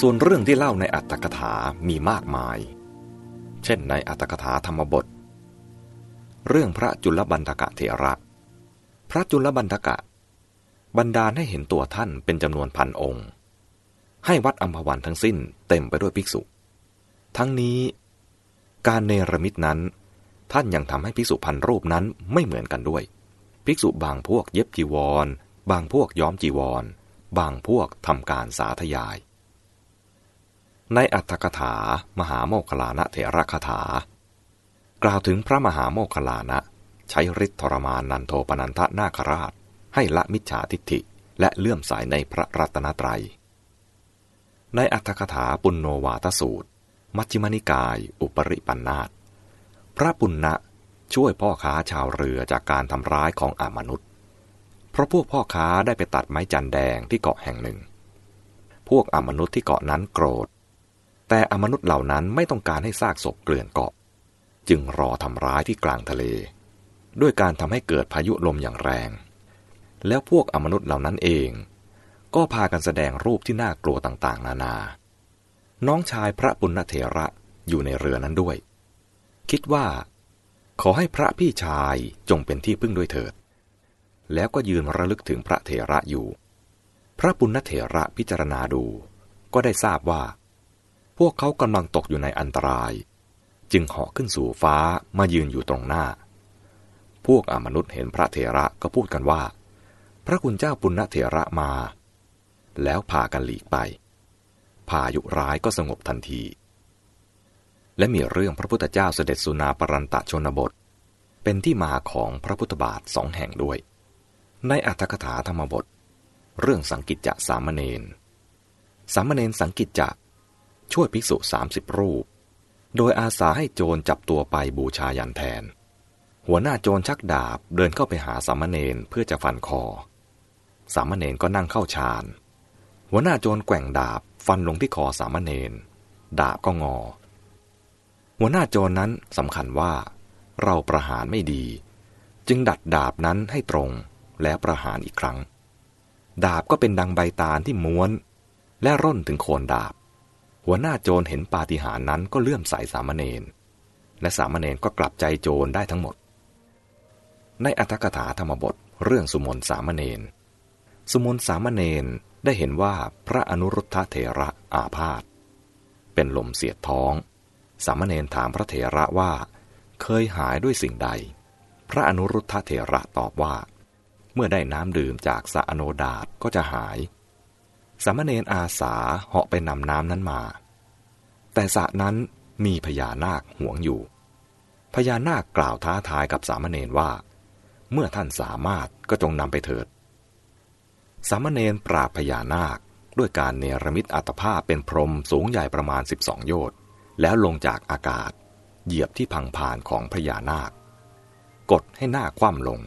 ส่วนเรื่องที่เล่าในอัตถกถามีมากมาย เช่นในอัตถกถาธรรมบท เรื่องพระจุลบันทกะเถระ พระจุลบันทกะ บรรดาให้เห็นตัวท่านเป็นจำนวนพันองค์ ให้วัดอัมพวันทั้งสิ้นเต็มไปด้วยภิกษุ ทั้งนี้การเนรมิตนั้น ท่านยังทำให้ภิกษุพันรูปนั้นไม่เหมือนกันด้วย ภิกษุบางพวกเย็บจีวร บางพวกย้อมจีวร บางพวกทำการสาธยาย ในอัตถกถามหาโมคคลานะเถระคถา กล่าวถึงพระมหาโมคคลานะ ใช้ฤทธิทรมานนันโทปนันทนาคราช ให้ละมิจฉาทิฏฐิและเลื่อมสายในพระรัตนตรัย ในอัตถกถาปุณโนวาทสูตร มัชฌิมนิกาย อุปริปันธาตพระปุณณะช่วยพ่อค้าชาวเรือจากการทำร้ายของอมนุษย์ เพราะพวกพ่อค้าได้ไปตัดไม้จันแดงที่เกาะแห่งหนึ่ง พวกอมนุษย์ที่เกาะนั้นโกรธ แต่อมนุษย์เหล่านั้นไม่ต้องการให้ซากศพเกลื่อนเกาะ จึงรอทำร้ายที่กลางทะเล ด้วยการทำให้เกิดพายุลมอย่างแรง แล้วพวกอมนุษย์เหล่านั้นเอง ก็พากันแสดงรูปที่น่ากลัวต่างๆ นานา น้องชายพระปุณณเถระอยู่ในเรือนั้นด้วย คิดว่า ขอให้พระพี่ชายจงเป็นที่พึ่งด้วยเถิด แล้วก็ยืนระลึกถึงพระเถระอยู่ พระปุณณเถระพิจารณาดู ก็ได้ทราบว่า พวกเขากำลังตกอยู่ในอันตราย จึงเหาะขึ้นสู่ฟ้ามายืนอยู่ตรงหน้า พวกอมนุษย์เห็นพระเถระก็พูดกันว่า พระคุณเจ้าปุณณเถระมา แล้วพากันหลีกไปพายุร้ายก็สงบทันที และมีเรื่องพระพุทธเจ้าเสด็จสุนาปรันตะชนบท เป็นที่มาของพระพุทธบาทสองแห่งด้วย ในอัตถกถาธรรมบท เรื่องสังกิจจะสามเณรสามเณรสังกิจจะ ช่วยภิกษุสามสิบรูป โดยอาสาให้โจรจับตัวไปบูชายันแทน หัวหน้าโจรชักดาบเดินเข้าไปหาสามเณรเพื่อจะฟันคอ สามเณรก็นั่งเข้าฌาน หัวหน้าโจรแกว่งดาบฟันลงที่คอสามเณร ดาบก็งอ หัวหน้าโจรนั้นสำคัญว่า เราประหารไม่ดี จึงดัดดาบนั้นให้ตรงแล้วประหารอีกครั้ง ดาบก็เป็นดังใบตาลที่ม้วน และร่นถึงโคนดาบ หัวหน้าโจรเห็นปาฏิหาริย์นั้นก็เลื่อมใสสามเณรและสามเณรก็กลับใจโจรได้ทั้งหมด ในอัตถกถาธรรมบทเรื่องสุมนสามเณรสุมนสามเณรได้เห็นว่าพระอนุรุทธเถระอาพาธเป็นลมเสียดท้อง สามเณรถามพระเถระว่า เคยหายด้วยสิ่งใด พระอนุรุทธเถระตอบว่า เมื่อได้น้ำดื่มจากสะอโนดาตก็จะหาย สามเณรอาสาเหาะไปนำน้ำนั้นมา แต่สระนั้นมีพญานาคห่วงอยู่ พญานาคกล่าวท้าทายกับสามเณรว่า เมื่อท่านสามารถก็จงนำไปเถิด สามเณรปราบพญานาคด้วยการเนรมิตอัตภาพเป็นพรมสูงใหญ่ประมาณ 12 โยชน์แล้วลงจากอากาศ เหยียบที่พังผ่านของพญานาค กดให้หน้าคว่ำลง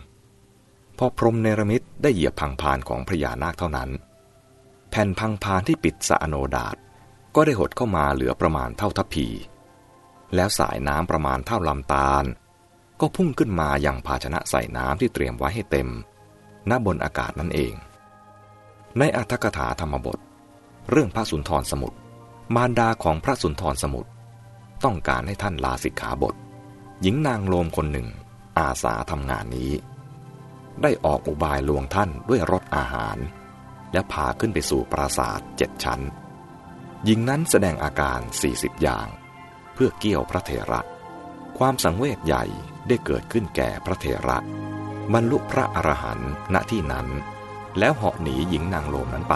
พอพรมเนรมิตได้เหยียบพังผ่านของพญานาคเท่านั้น แผ่นพังผ่านที่ปิดสะอโนดาตก็ได้หดเข้ามาเหลือประมาณเท่าทัพพี แล้วสายน้ำประมาณเท่าลำตาล ก็พุ่งขึ้นมาอย่างภาชนะใส่น้ำที่เตรียมไว้ให้เต็มณบนอากาศนั่นเอง ในอัตถกถาธรรมบท เรื่องพระสุนทรสมุทรมารดาของพระสุนทรสมุทรต้องการให้ท่านลาสิกขาบท หญิงนางโลมคนหนึ่ง อาสาทำงานนี้ ได้ออกอุบายลวงท่านด้วยรถอาหาร และพาขึ้นไปสู่ปราสาทเจ็ดชั้น หญิงนั้นแสดงอาการ 40 อย่าง เพื่อเกี่ยวพระเถระ ความสังเวชใหญ่ได้เกิดขึ้นแก่พระเถระบรรลุพระอรหันต์ณที่นั้น แล้วเหาะหนีหญิงนางโลมนั้นไป